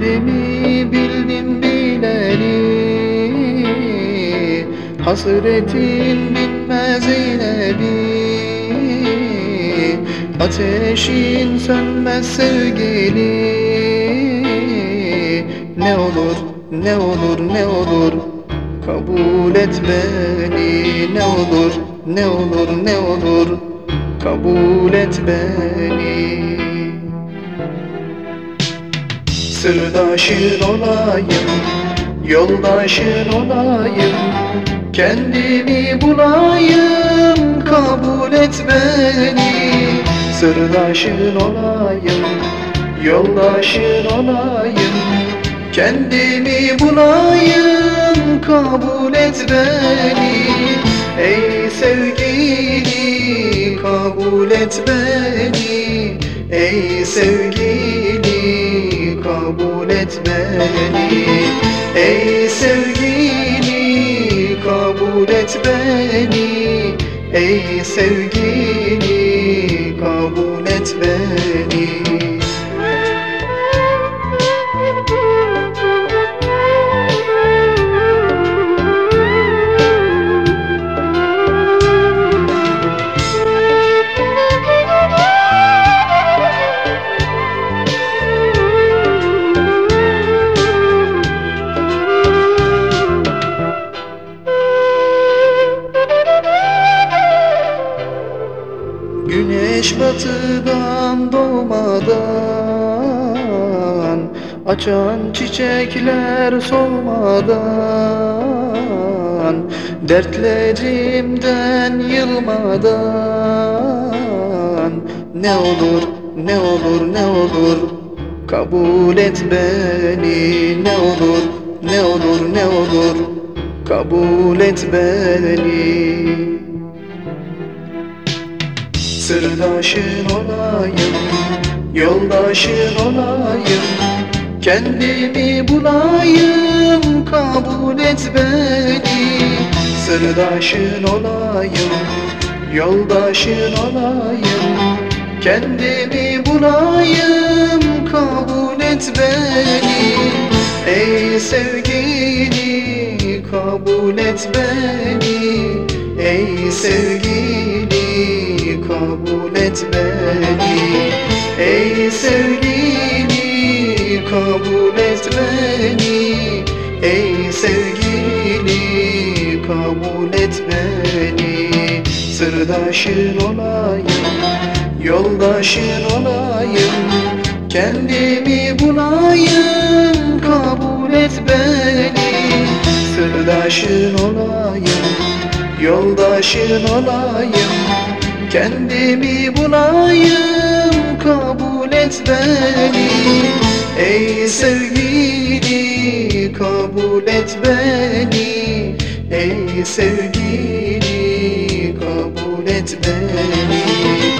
kendimi bildim bileli. Hasretin bitmez ileri. Ateşin sönmez sevgili. Ne olur, ne olur, ne olur Kabul et beni. Ne olur, ne olur, ne olur Kabul et beni. Sırdaşın olayım Yoldaşın olayım. Kendimi bulayım Kabul et beni. Sırdaşın olayım Yoldaşın olayım. Kendimi bulayım Kabul et beni. Ey sevgili Kabul et beni. Ey sevgili beni. Ey sevgili kabul et beni. Ey sevgili kabul et beni Güneş batıdan doğmadan Açan çiçekler solmadan Dertlerimden yılmadan. Ne olur, ne olur, ne olur Kabul et beni. Ne olur, ne olur, ne olur Kabul et beni Sırdaşın olayım, yoldaşın olayım. Kendimi bulayım, kabul et beni. Sırdaşın olayım, yoldaşın olayım. Kendimi bulayım, kabul et beni. Ey sevgili, kabul et beni. Ey sevgili kabul et beni Ey sevgili kabul et beni Ey sevgili kabul et beni Sırdaşın olayım, yoldaşın olayım Kendimi bulayım, kabul et beni. Sırdaşın olayım, yoldaşın olayım Kendimi bulayım kabul et beni. Ey sevgili kabul et beni. Ey sevgili kabul et beni